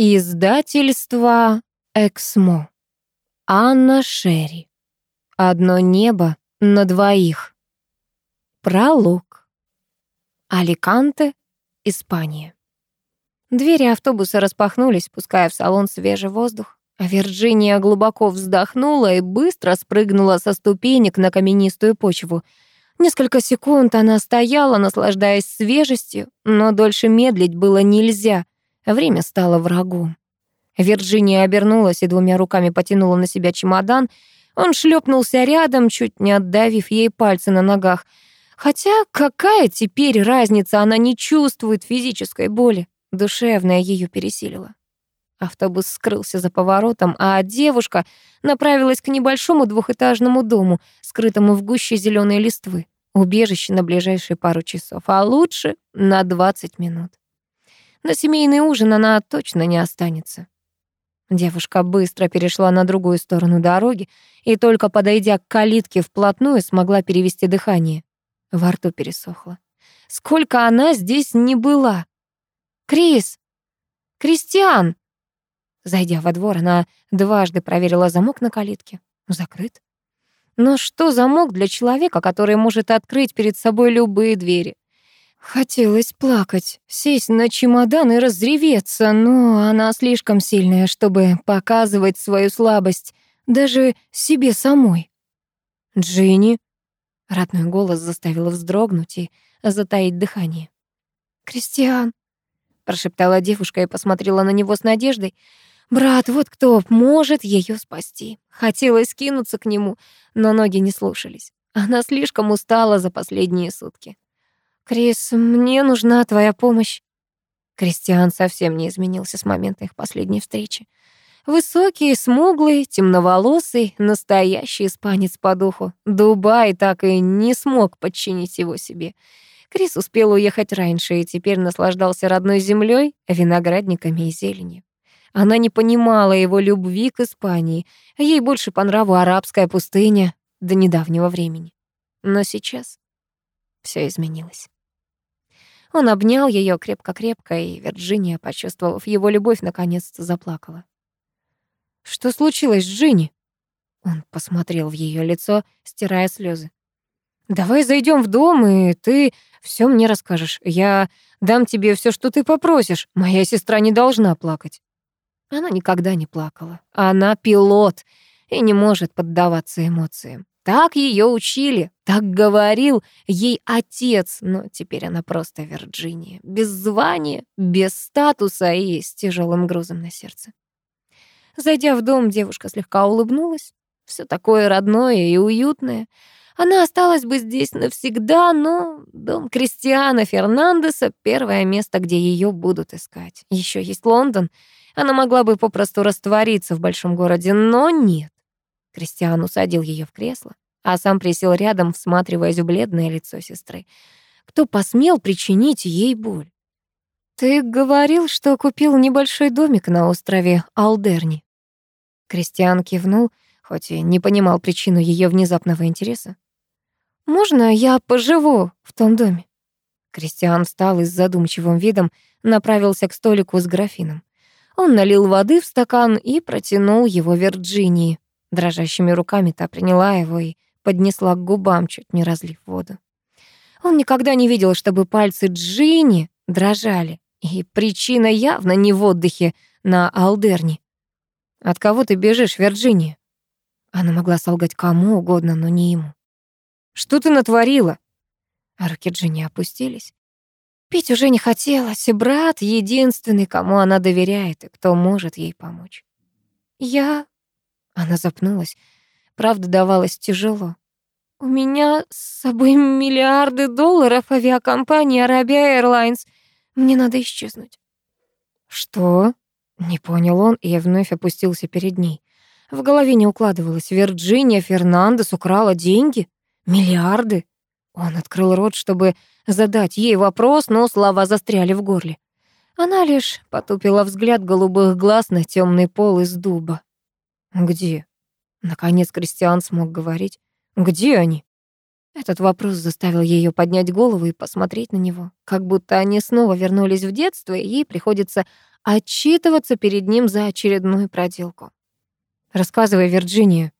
Издательство «Эксмо». Анна Шерри. «Одно небо на двоих». Пролог. Аликанте, Испания. Двери автобуса распахнулись, пуская в салон свежий воздух. А Вирджиния глубоко вздохнула и быстро спрыгнула со ступенек на каменистую почву. Несколько секунд она стояла, наслаждаясь свежестью, но дольше медлить было нельзя — Время стало врагом. Вирджиния обернулась и двумя руками потянула на себя чемодан. Он шлепнулся рядом, чуть не отдавив ей пальцы на ногах. Хотя какая теперь разница, она не чувствует физической боли. Душевная ее пересилила. Автобус скрылся за поворотом, а девушка направилась к небольшому двухэтажному дому, скрытому в гуще зеленой листвы. Убежище на ближайшие пару часов, а лучше на 20 минут. На семейный ужин она точно не останется. Девушка быстро перешла на другую сторону дороги и только подойдя к калитке вплотную, смогла перевести дыхание. Во рту пересохло. Сколько она здесь не была. «Крис! Кристиан!» Зайдя во двор, она дважды проверила замок на калитке. Закрыт. Но что замок для человека, который может открыть перед собой любые двери? Хотелось плакать, сесть на чемодан и разреветься, но она слишком сильная, чтобы показывать свою слабость даже себе самой. «Джинни!» — родной голос заставил вздрогнуть и затаить дыхание. «Кристиан!» — прошептала девушка и посмотрела на него с надеждой. «Брат, вот кто может ее спасти!» Хотелось кинуться к нему, но ноги не слушались. Она слишком устала за последние сутки. «Крис, мне нужна твоя помощь». Кристиан совсем не изменился с момента их последней встречи. Высокий, смуглый, темноволосый, настоящий испанец по духу. Дубай так и не смог подчинить его себе. Крис успел уехать раньше и теперь наслаждался родной землей, виноградниками и зеленью. Она не понимала его любви к Испании. Ей больше по нраву арабская пустыня до недавнего времени. Но сейчас все изменилось. Он обнял ее крепко-крепко, и Вирджиния, почувствовав его любовь, наконец-то заплакала. «Что случилось с Джинни?» Он посмотрел в ее лицо, стирая слезы. «Давай зайдем в дом, и ты все мне расскажешь. Я дам тебе все, что ты попросишь. Моя сестра не должна плакать». Она никогда не плакала. Она пилот и не может поддаваться эмоциям. Так ее учили, так говорил ей отец, но теперь она просто Вирджиния, без звания, без статуса и с тяжелым грузом на сердце. Зайдя в дом, девушка слегка улыбнулась. Все такое родное и уютное. Она осталась бы здесь навсегда, но дом Кристиана Фернандеса — первое место, где ее будут искать. Еще есть Лондон. Она могла бы попросту раствориться в большом городе, но нет. Кристиан усадил ее в кресло, а сам присел рядом, всматриваясь в бледное лицо сестры. Кто посмел причинить ей боль? «Ты говорил, что купил небольшой домик на острове Алдерни». Кристиан кивнул, хоть и не понимал причину ее внезапного интереса. «Можно я поживу в том доме?» Кристиан встал и с задумчивым видом направился к столику с графином. Он налил воды в стакан и протянул его Вирджинии. Дрожащими руками та приняла его и поднесла к губам, чуть не разлив воду. Он никогда не видел, чтобы пальцы Джинни дрожали, и причина явно не в отдыхе на Алдерне. «От кого ты бежишь, Вирджиния?» Она могла солгать кому угодно, но не ему. «Что ты натворила?» А руки Джинни опустились. Пить уже не хотелось, и брат — единственный, кому она доверяет и кто может ей помочь. «Я она запнулась. Правда, давалось тяжело. «У меня с собой миллиарды долларов авиакомпании Arabia Airlines. Мне надо исчезнуть». «Что?» — не понял он и вновь опустился перед ней. В голове не укладывалось. Вирджиния Фернандес украла деньги? Миллиарды? Он открыл рот, чтобы задать ей вопрос, но слова застряли в горле. Она лишь потупила взгляд голубых глаз на темный пол из дуба. «Где?» Наконец Кристиан смог говорить. «Где они?» Этот вопрос заставил ее поднять голову и посмотреть на него, как будто они снова вернулись в детство, и ей приходится отчитываться перед ним за очередную проделку. «Рассказывай, Вирджиния».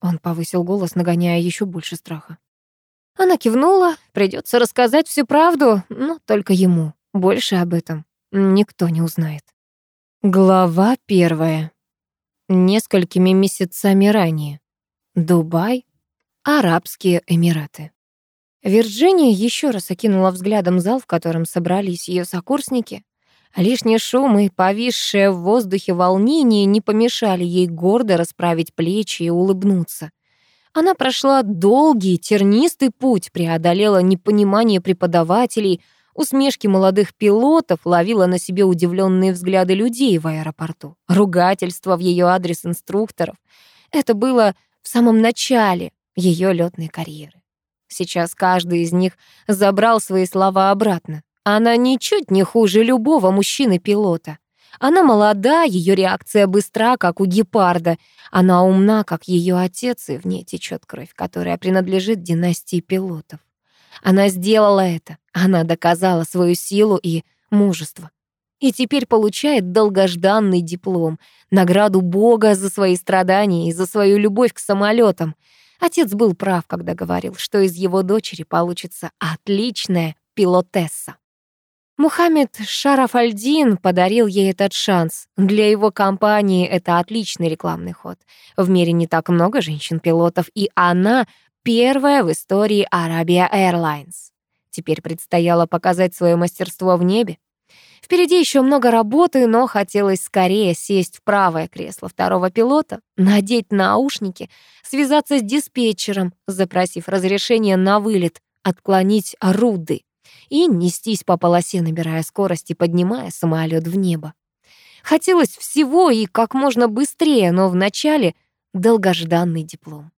Он повысил голос, нагоняя еще больше страха. Она кивнула, придется рассказать всю правду, но только ему. Больше об этом никто не узнает. Глава первая. Несколькими месяцами ранее. Дубай, Арабские Эмираты. Вирджиния еще раз окинула взглядом зал, в котором собрались ее сокурсники. Лишний шум и повисшее в воздухе волнение не помешали ей гордо расправить плечи и улыбнуться. Она прошла долгий, тернистый путь, преодолела непонимание преподавателей, усмешки молодых пилотов, ловила на себе удивленные взгляды людей в аэропорту, ругательства в ее адрес инструкторов. Это было в самом начале, ее летной карьеры. Сейчас каждый из них забрал свои слова обратно. Она ничуть не хуже любого мужчины-пилота. Она молода, ее реакция быстра, как у гепарда. Она умна, как ее отец, и в ней течет кровь, которая принадлежит династии пилотов. Она сделала это. Она доказала свою силу и мужество. И теперь получает долгожданный диплом, награду Бога за свои страдания и за свою любовь к самолетам — Отец был прав, когда говорил, что из его дочери получится отличная пилотесса. Мухаммед Шарафальдин подарил ей этот шанс. Для его компании это отличный рекламный ход. В мире не так много женщин-пилотов, и она первая в истории Arabia Airlines. Теперь предстояло показать свое мастерство в небе. Впереди еще много работы, но хотелось скорее сесть в правое кресло второго пилота, надеть наушники, связаться с диспетчером, запросив разрешение на вылет, отклонить руды и нестись по полосе, набирая скорость и поднимая самолет в небо. Хотелось всего и как можно быстрее, но вначале долгожданный диплом.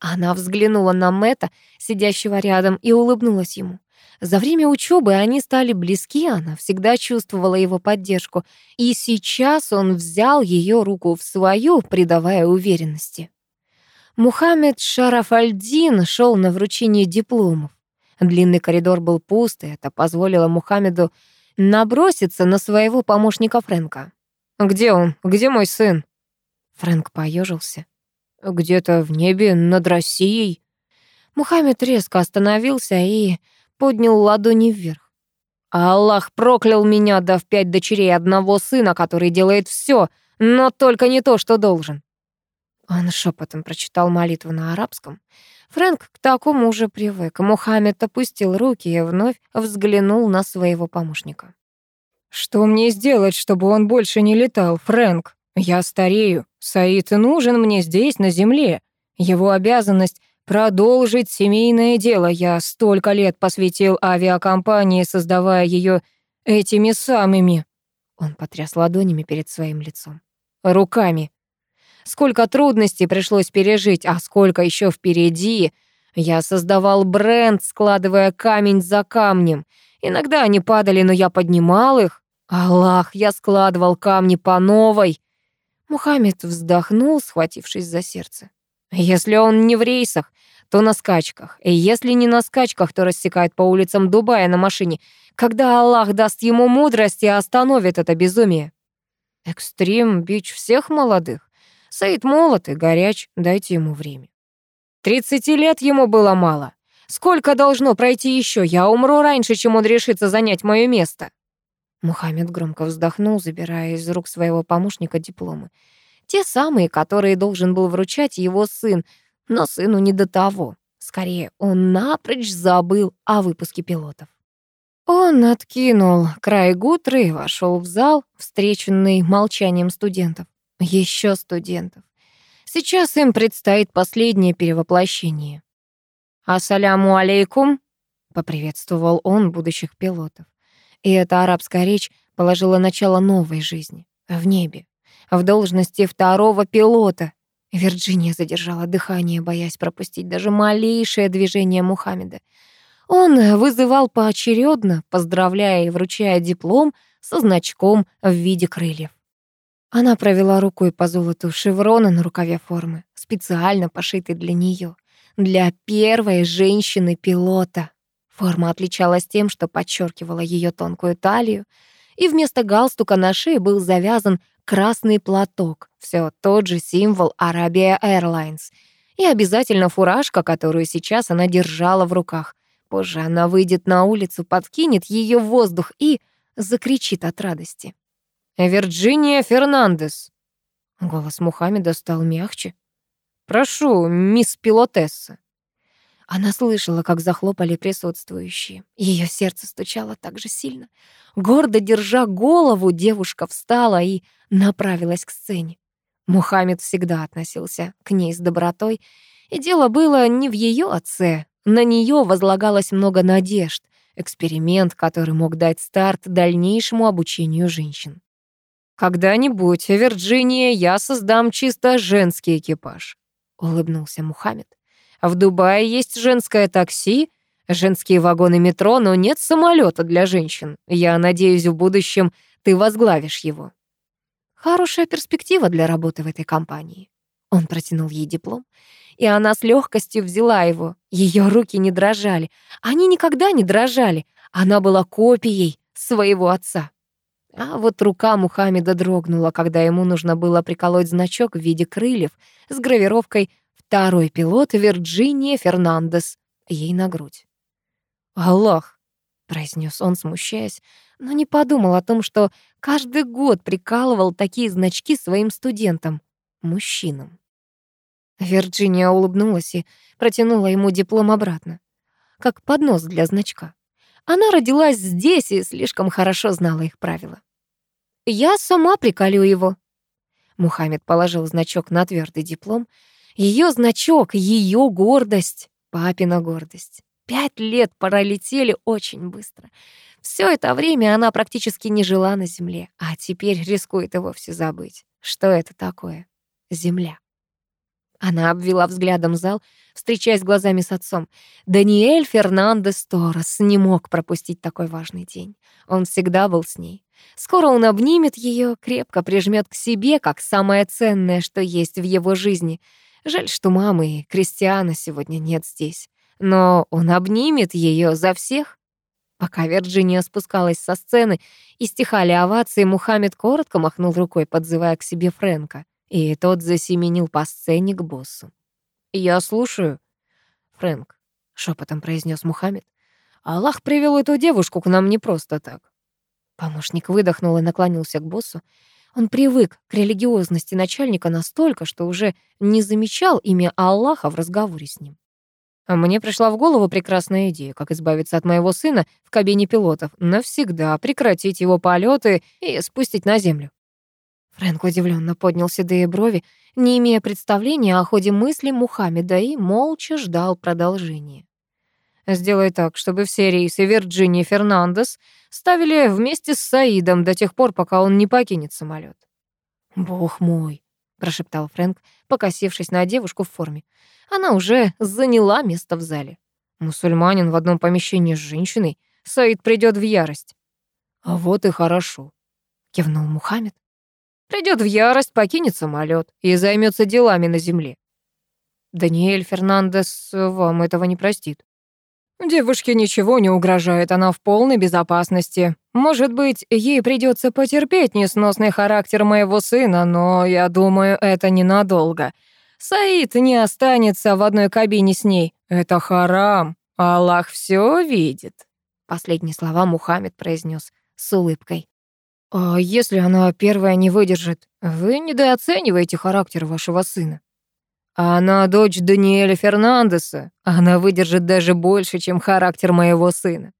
Она взглянула на Мэтта, сидящего рядом, и улыбнулась ему. За время учебы они стали близки, она всегда чувствовала его поддержку, и сейчас он взял ее руку в свою, придавая уверенности. Мухаммед Шарафальдин шел на вручение дипломов. Длинный коридор был пуст, и это позволило Мухаммеду наброситься на своего помощника Фрэнка. «Где он? Где мой сын?» Фрэнк поежился. «Где-то в небе над Россией». Мухаммед резко остановился и поднял ладони вверх. «Аллах проклял меня, дав пять дочерей одного сына, который делает все, но только не то, что должен». Он шепотом прочитал молитву на арабском. Фрэнк к такому уже привык. Мухаммед опустил руки и вновь взглянул на своего помощника. «Что мне сделать, чтобы он больше не летал, Фрэнк? Я старею. Саид нужен мне здесь, на земле. Его обязанность Продолжить семейное дело. Я столько лет посвятил авиакомпании, создавая ее этими самыми. Он потряс ладонями перед своим лицом. Руками. Сколько трудностей пришлось пережить, а сколько еще впереди. Я создавал бренд, складывая камень за камнем. Иногда они падали, но я поднимал их. Аллах, я складывал камни по новой. Мухаммед вздохнул, схватившись за сердце. Если он не в рейсах, то на скачках. И если не на скачках, то рассекает по улицам Дубая на машине. Когда Аллах даст ему мудрость и остановит это безумие. Экстрим — бич всех молодых. Саид молод и горяч, дайте ему время. Тридцати лет ему было мало. Сколько должно пройти еще? Я умру раньше, чем он решится занять мое место. Мухаммед громко вздохнул, забирая из рук своего помощника дипломы. Те самые, которые должен был вручать его сын, но сыну не до того. Скорее, он напрочь забыл о выпуске пилотов. Он откинул край гутры и вошел в зал, встреченный молчанием студентов. Еще студентов. Сейчас им предстоит последнее перевоплощение. «Ассаляму алейкум», — поприветствовал он будущих пилотов. И эта арабская речь положила начало новой жизни в небе, в должности второго пилота. Вирджиния задержала дыхание, боясь пропустить даже малейшее движение Мухаммеда. Он вызывал поочередно, поздравляя и вручая диплом со значком в виде крыльев. Она провела рукой по золоту шеврона на рукаве формы, специально пошитой для нее. Для первой женщины-пилота. Форма отличалась тем, что подчеркивала ее тонкую талию, и вместо галстука на шее был завязан красный платок, все тот же символ Arabia Airlines, и обязательно фуражка, которую сейчас она держала в руках. Позже она выйдет на улицу, подкинет ее в воздух и закричит от радости. «Вирджиния Фернандес!» Голос Мухаммеда стал мягче. «Прошу, мисс пилотесса». Она слышала, как захлопали присутствующие. Ее сердце стучало так же сильно. Гордо держа голову, девушка встала и направилась к сцене. Мухаммед всегда относился к ней с добротой, и дело было не в ее отце. На нее возлагалось много надежд, эксперимент, который мог дать старт дальнейшему обучению женщин. «Когда-нибудь, Вирджиния, я создам чисто женский экипаж», — улыбнулся Мухаммед. «В Дубае есть женское такси, женские вагоны метро, но нет самолета для женщин. Я надеюсь, в будущем ты возглавишь его». Хорошая перспектива для работы в этой компании. Он протянул ей диплом, и она с легкостью взяла его. Ее руки не дрожали. Они никогда не дрожали. Она была копией своего отца. А вот рука Мухаммеда дрогнула, когда ему нужно было приколоть значок в виде крыльев с гравировкой «Второй пилот Вирджиния Фернандес» ей на грудь. «Аллах!» — произнес он, смущаясь, но не подумал о том, что каждый год прикалывал такие значки своим студентам, мужчинам. Вирджиния улыбнулась и протянула ему диплом обратно, как поднос для значка. Она родилась здесь и слишком хорошо знала их правила. «Я сама приколю его». Мухаммед положил значок на твердый диплом. Ее значок, ее гордость, папина гордость. Пять лет пролетели очень быстро. Все это время она практически не жила на земле, а теперь рискует и вовсе забыть. Что это такое? Земля. Она обвела взглядом зал, встречаясь глазами с отцом. Даниэль Фернандес Торрес не мог пропустить такой важный день. Он всегда был с ней. Скоро он обнимет ее, крепко прижмет к себе, как самое ценное, что есть в его жизни. Жаль, что мамы и Кристиана сегодня нет здесь. Но он обнимет ее за всех. Пока Вирджиния спускалась со сцены и стихали овации, Мухаммед коротко махнул рукой, подзывая к себе Фрэнка и тот засеменил по сцене к боссу. «Я слушаю». «Фрэнк», — шепотом произнес Мухаммед, «Аллах привел эту девушку к нам не просто так». Помощник выдохнул и наклонился к боссу. Он привык к религиозности начальника настолько, что уже не замечал имя Аллаха в разговоре с ним. А мне пришла в голову прекрасная идея, как избавиться от моего сына в кабине пилотов, навсегда прекратить его полеты и спустить на землю. Фрэнк удивленно поднял седые брови, не имея представления о ходе мысли Мухаммеда, и молча ждал продолжения. «Сделай так, чтобы все рейсы Вирджинии Фернандес ставили вместе с Саидом до тех пор, пока он не покинет самолет. «Бог мой», — прошептал Фрэнк, покосившись на девушку в форме. Она уже заняла место в зале. Мусульманин в одном помещении с женщиной. Саид придет в ярость. «А вот и хорошо», — кивнул Мухаммед. Придет в ярость, покинет самолет и займется делами на земле. Даниэль Фернандес вам этого не простит. Девушке ничего не угрожает, она в полной безопасности. Может быть, ей придется потерпеть несносный характер моего сына, но я думаю, это ненадолго. Саид не останется в одной кабине с ней. Это харам. Аллах все видит. Последние слова Мухаммед произнес с улыбкой. «А если она первая не выдержит? Вы недооцениваете характер вашего сына». «Она дочь Даниэля Фернандеса. Она выдержит даже больше, чем характер моего сына».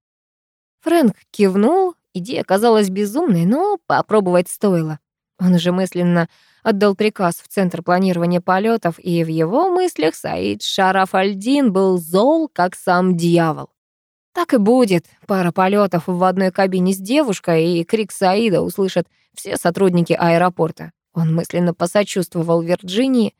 Фрэнк кивнул. Идея казалась безумной, но попробовать стоило. Он же мысленно отдал приказ в Центр планирования полетов, и в его мыслях Саид Шараф Альдин был зол, как сам дьявол. Так и будет. Пара полетов в одной кабине с девушкой, и крик Саида услышат все сотрудники аэропорта. Он мысленно посочувствовал Вирджинии.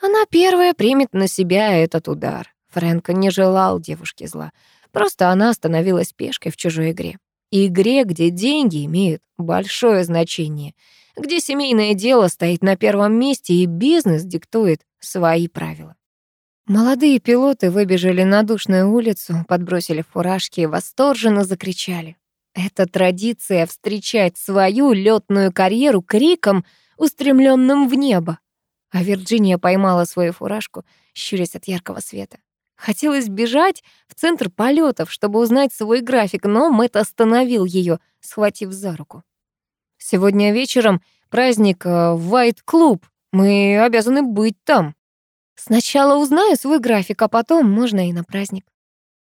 Она первая примет на себя этот удар. Фрэнк не желал девушке зла. Просто она становилась пешкой в чужой игре. Игре, где деньги имеют большое значение, где семейное дело стоит на первом месте и бизнес диктует свои правила. Молодые пилоты выбежали на душную улицу, подбросили фуражки и восторженно закричали. Это традиция встречать свою лётную карьеру криком, устремленным в небо. А Вирджиния поймала свою фуражку, щурясь от яркого света. Хотелось бежать в центр полетов, чтобы узнать свой график, но Мэтт остановил ее, схватив за руку. «Сегодня вечером праздник э, в Вайт-клуб. Мы обязаны быть там». «Сначала узнаю свой график, а потом можно и на праздник».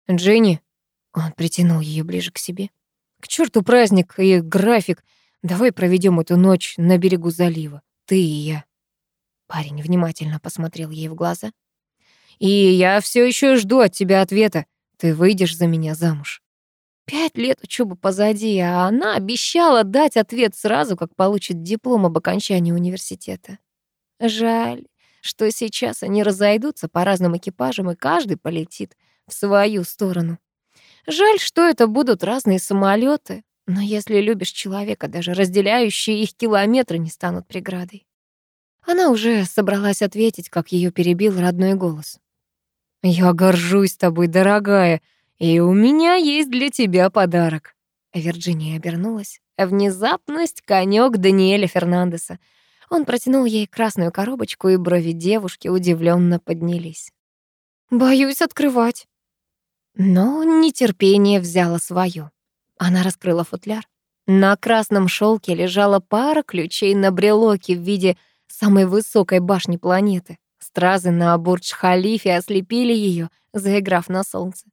«Дженни», — он притянул ее ближе к себе, «к черту праздник и график. Давай проведем эту ночь на берегу залива, ты и я». Парень внимательно посмотрел ей в глаза. И я все еще жду от тебя ответа. Ты выйдешь за меня замуж. Пять лет учебы позади, а она обещала дать ответ сразу, как получит диплом об окончании университета. Жаль, что сейчас они разойдутся по разным экипажам, и каждый полетит в свою сторону. Жаль, что это будут разные самолеты, но если любишь человека, даже разделяющие их километры не станут преградой. Она уже собралась ответить, как ее перебил родной голос. «Я горжусь тобой, дорогая, и у меня есть для тебя подарок». Вирджиния обернулась. Внезапность — конёк Даниэля Фернандеса. Он протянул ей красную коробочку, и брови девушки удивленно поднялись. «Боюсь открывать». Но нетерпение взяло свое. Она раскрыла футляр. На красном шелке лежала пара ключей на брелоке в виде самой высокой башни планеты. Стразы на Бурдж-Халифе ослепили ее, заиграв на солнце.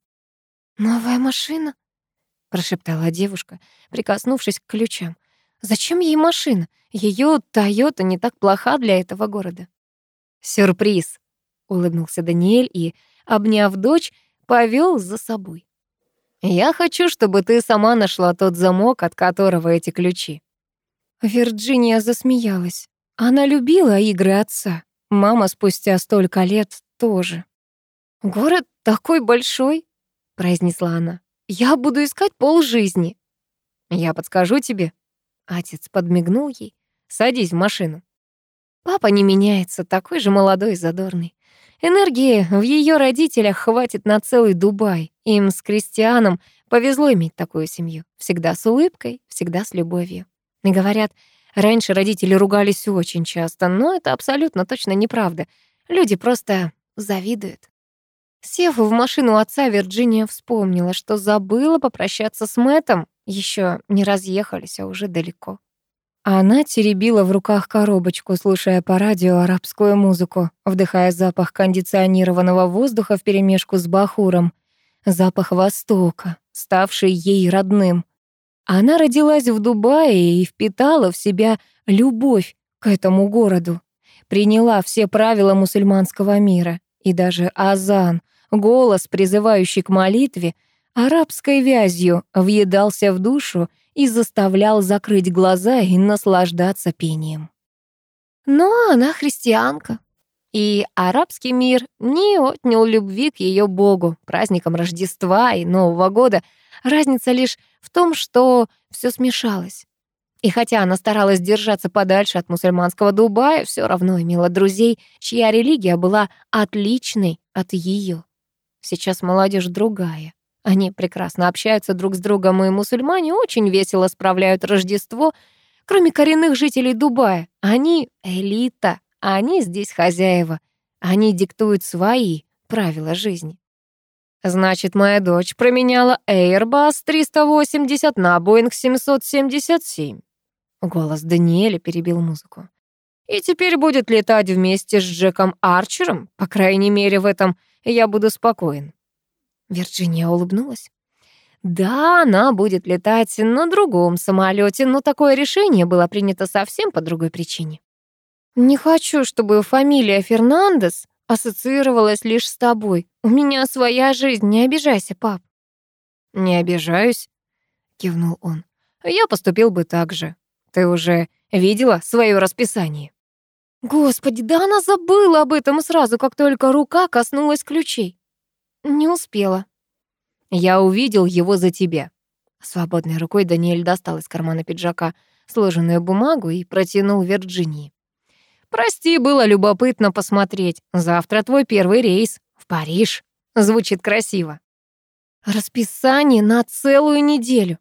«Новая машина?» — прошептала девушка, прикоснувшись к ключам. «Зачем ей машина? Ее Тойота не так плоха для этого города». «Сюрприз!» — улыбнулся Даниэль и, обняв дочь, повел за собой. «Я хочу, чтобы ты сама нашла тот замок, от которого эти ключи». Вирджиния засмеялась. Она любила игры отца. Мама спустя столько лет тоже. «Город такой большой», — произнесла она. «Я буду искать полжизни». «Я подскажу тебе». Отец подмигнул ей. «Садись в машину». Папа не меняется, такой же молодой и задорный. Энергии в ее родителях хватит на целый Дубай. Им с Кристианом повезло иметь такую семью. Всегда с улыбкой, всегда с любовью. И говорят, Раньше родители ругались очень часто, но это абсолютно точно неправда. Люди просто завидуют. Сев в машину отца, Вирджиния вспомнила, что забыла попрощаться с Мэтом. Еще не разъехались, а уже далеко. Она теребила в руках коробочку, слушая по радио арабскую музыку, вдыхая запах кондиционированного воздуха вперемешку с бахуром. Запах Востока, ставший ей родным — она родилась в Дубае и впитала в себя любовь к этому городу. Приняла все правила мусульманского мира. И даже азан, голос, призывающий к молитве, арабской вязью въедался в душу и заставлял закрыть глаза и наслаждаться пением. Но она христианка, и арабский мир не отнял любви к ее богу, праздникам Рождества и Нового года — Разница лишь в том, что все смешалось. И хотя она старалась держаться подальше от мусульманского Дубая, все равно имела друзей, чья религия была отличной от ее. Сейчас молодежь другая. Они прекрасно общаются друг с другом, и мусульмане очень весело справляют Рождество, кроме коренных жителей Дубая. Они элита, а они здесь хозяева. Они диктуют свои правила жизни. Значит, моя дочь променяла Airbus 380 на Boeing 777. Голос Даниэля перебил музыку. И теперь будет летать вместе с Джеком Арчером. По крайней мере, в этом я буду спокоен. Вирджиния улыбнулась. Да, она будет летать на другом самолете, но такое решение было принято совсем по другой причине. Не хочу, чтобы фамилия Фернандес ассоциировалась лишь с тобой. У меня своя жизнь, не обижайся, пап». «Не обижаюсь», — кивнул он. «Я поступил бы так же. Ты уже видела свое расписание?» «Господи, да она забыла об этом сразу, как только рука коснулась ключей». «Не успела». «Я увидел его за тебя». Свободной рукой Даниэль достал из кармана пиджака сложенную бумагу и протянул Вирджинии. Прости, было любопытно посмотреть. Завтра твой первый рейс. В Париж. Звучит красиво. Расписание на целую неделю.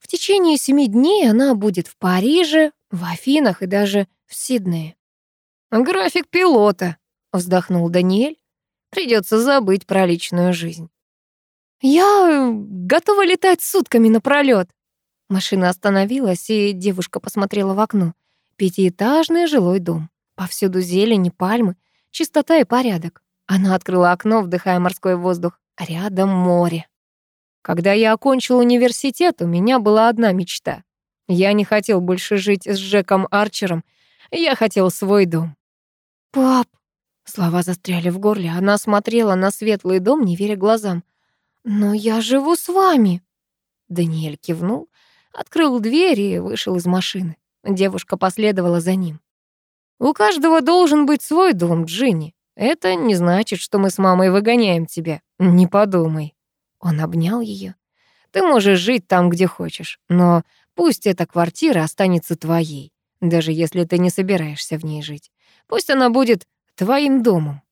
В течение семи дней она будет в Париже, в Афинах и даже в Сиднее. «График пилота», — вздохнул Даниэль. «Придется забыть про личную жизнь». «Я готова летать сутками напролёт». Машина остановилась, и девушка посмотрела в окно. Пятиэтажный жилой дом. Повсюду зелень и пальмы, чистота и порядок. Она открыла окно, вдыхая морской воздух. Рядом море. Когда я окончил университет, у меня была одна мечта. Я не хотел больше жить с Джеком Арчером. Я хотел свой дом. «Пап!» Слова застряли в горле. Она смотрела на светлый дом, не веря глазам. «Но я живу с вами!» Даниэль кивнул, открыл дверь и вышел из машины. Девушка последовала за ним. «У каждого должен быть свой дом, Джинни. Это не значит, что мы с мамой выгоняем тебя. Не подумай». Он обнял ее. «Ты можешь жить там, где хочешь, но пусть эта квартира останется твоей, даже если ты не собираешься в ней жить. Пусть она будет твоим домом».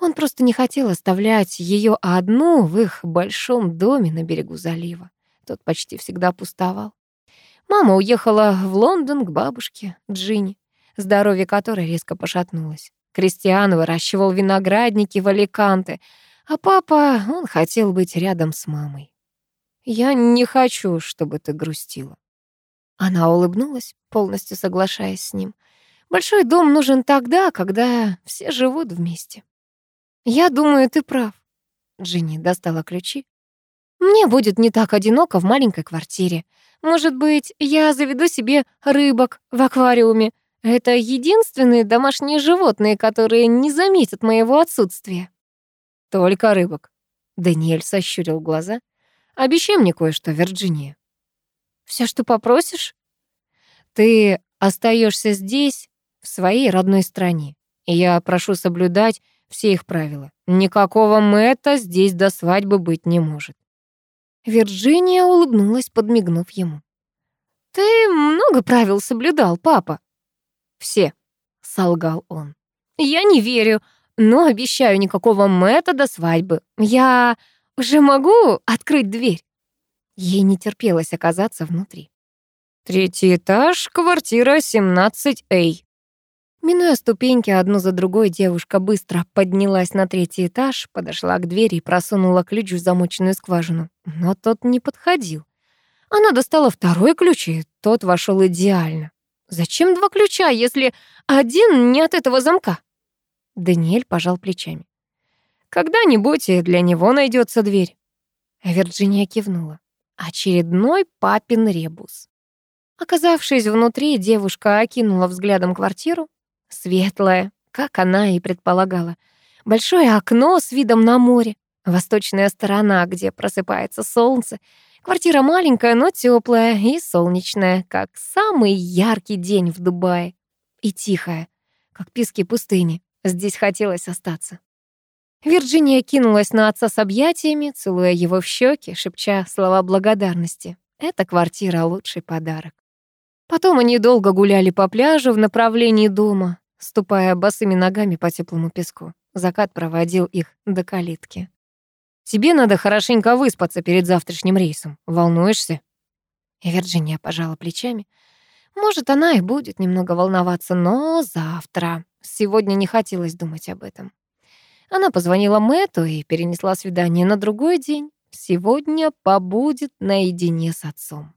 Он просто не хотел оставлять ее одну в их большом доме на берегу залива. Тот почти всегда пустовал. Мама уехала в Лондон к бабушке Джинни, здоровье которой резко пошатнулось. Кристиан выращивал виноградники в Аликанте, а папа, он хотел быть рядом с мамой. «Я не хочу, чтобы ты грустила». Она улыбнулась, полностью соглашаясь с ним. «Большой дом нужен тогда, когда все живут вместе». «Я думаю, ты прав». Джинни достала ключи. «Мне будет не так одиноко в маленькой квартире. Может быть, я заведу себе рыбок в аквариуме. Это единственные домашние животные, которые не заметят моего отсутствия». «Только рыбок». Даниэль сощурил глаза. «Обещай мне кое-что, Вирджиния». Все, что попросишь?» «Ты остаешься здесь, в своей родной стране, и я прошу соблюдать все их правила. Никакого Мэтта здесь до свадьбы быть не может. Вирджиния улыбнулась, подмигнув ему. «Ты много правил соблюдал, папа?» «Все», — солгал он. «Я не верю, но обещаю никакого до свадьбы. Я уже могу открыть дверь?» Ей не терпелось оказаться внутри. «Третий этаж, квартира 17А», Минуя ступеньки одну за другой, девушка быстро поднялась на третий этаж, подошла к двери и просунула ключ в замоченную скважину. Но тот не подходил. Она достала второй ключ, и тот вошел идеально. Зачем два ключа, если один не от этого замка? Даниэль пожал плечами. Когда-нибудь для него найдется дверь. Вирджиния кивнула. Очередной папин ребус. Оказавшись внутри, девушка окинула взглядом квартиру, Светлая, как она и предполагала. Большое окно с видом на море. Восточная сторона, где просыпается солнце. Квартира маленькая, но теплая и солнечная, как самый яркий день в Дубае. И тихая, как пески пустыни. Здесь хотелось остаться. Вирджиния кинулась на отца с объятиями, целуя его в щеки, шепча слова благодарности. Эта квартира — лучший подарок. Потом они долго гуляли по пляжу в направлении дома ступая босыми ногами по теплому песку. Закат проводил их до калитки. «Тебе надо хорошенько выспаться перед завтрашним рейсом. Волнуешься?» И Вирджиния пожала плечами. Может, она и будет немного волноваться, но завтра. Сегодня не хотелось думать об этом. Она позвонила Мэтту и перенесла свидание на другой день. Сегодня побудет наедине с отцом.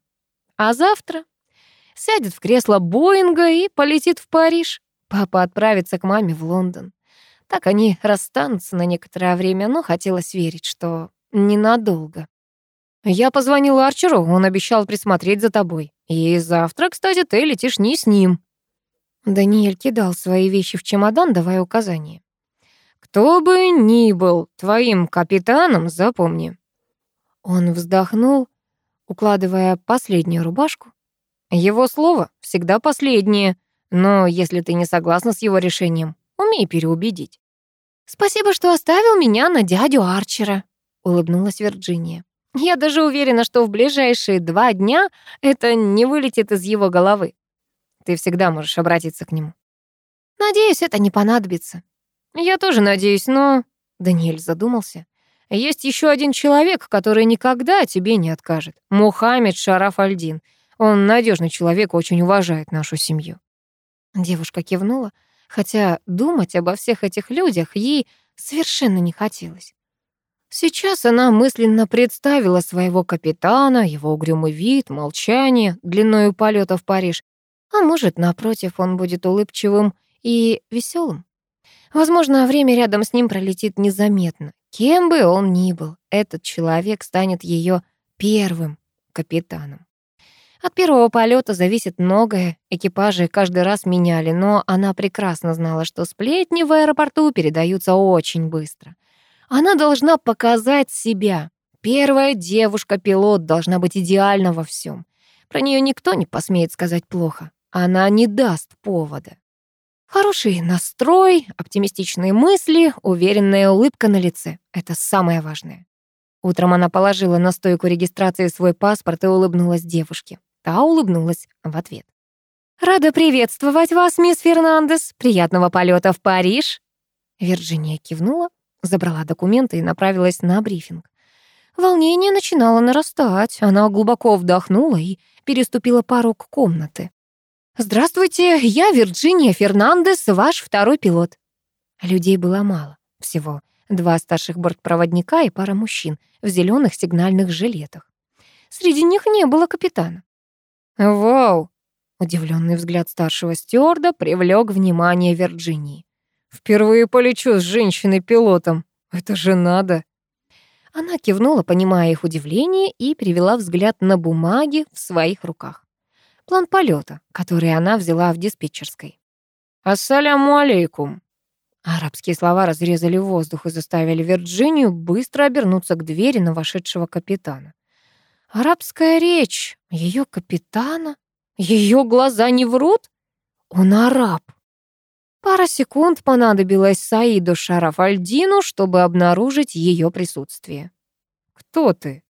А завтра сядет в кресло Боинга и полетит в Париж. Папа отправится к маме в Лондон. Так они расстанутся на некоторое время, но хотелось верить, что ненадолго. Я позвонил Арчеру, он обещал присмотреть за тобой. И завтра, кстати, ты летишь не с ним. Даниэль кидал свои вещи в чемодан, давая указания. «Кто бы ни был твоим капитаном, запомни». Он вздохнул, укладывая последнюю рубашку. «Его слово всегда последнее. Но если ты не согласна с его решением, умей переубедить. «Спасибо, что оставил меня на дядю Арчера», — улыбнулась Вирджиния. «Я даже уверена, что в ближайшие два дня это не вылетит из его головы. Ты всегда можешь обратиться к нему». «Надеюсь, это не понадобится». «Я тоже надеюсь, но...» Даниэль задумался. Есть еще один человек, который никогда тебе не откажет. Мухаммед Шараф Альдин. Он надежный человек, очень уважает нашу семью. Девушка кивнула, хотя думать обо всех этих людях ей совершенно не хотелось. Сейчас она мысленно представила своего капитана, его угрюмый вид, молчание, длиною полета в Париж. А может, напротив, он будет улыбчивым и веселым. Возможно, время рядом с ним пролетит незаметно. Кем бы он ни был, этот человек станет ее первым капитаном. От первого полета зависит многое, экипажи каждый раз меняли, но она прекрасно знала, что сплетни в аэропорту передаются очень быстро. Она должна показать себя. Первая девушка-пилот должна быть идеальна во всем. Про нее никто не посмеет сказать плохо. Она не даст повода. Хороший настрой, оптимистичные мысли, уверенная улыбка на лице — это самое важное. Утром она положила на стойку регистрации свой паспорт и улыбнулась девушке. Та улыбнулась в ответ. «Рада приветствовать вас, мисс Фернандес. Приятного полета в Париж!» Вирджиния кивнула, забрала документы и направилась на брифинг. Волнение начинало нарастать. Она глубоко вдохнула и переступила порог комнаты. «Здравствуйте, я Вирджиния Фернандес, ваш второй пилот». Людей было мало, всего два старших бортпроводника и пара мужчин в зеленых сигнальных жилетах. Среди них не было капитана. «Вау!» — удивленный взгляд старшего стюарда привлек внимание Вирджинии. «Впервые полечу с женщиной-пилотом. Это же надо!» Она кивнула, понимая их удивление, и перевела взгляд на бумаги в своих руках план полета, который она взяла в диспетчерской. «Ассаляму алейкум». Арабские слова разрезали воздух и заставили Вирджинию быстро обернуться к двери на вошедшего капитана. Арабская речь ее капитана? Ее глаза не врут? Он араб. Пара секунд понадобилось Саиду Шарафальдину, чтобы обнаружить ее присутствие. «Кто ты?»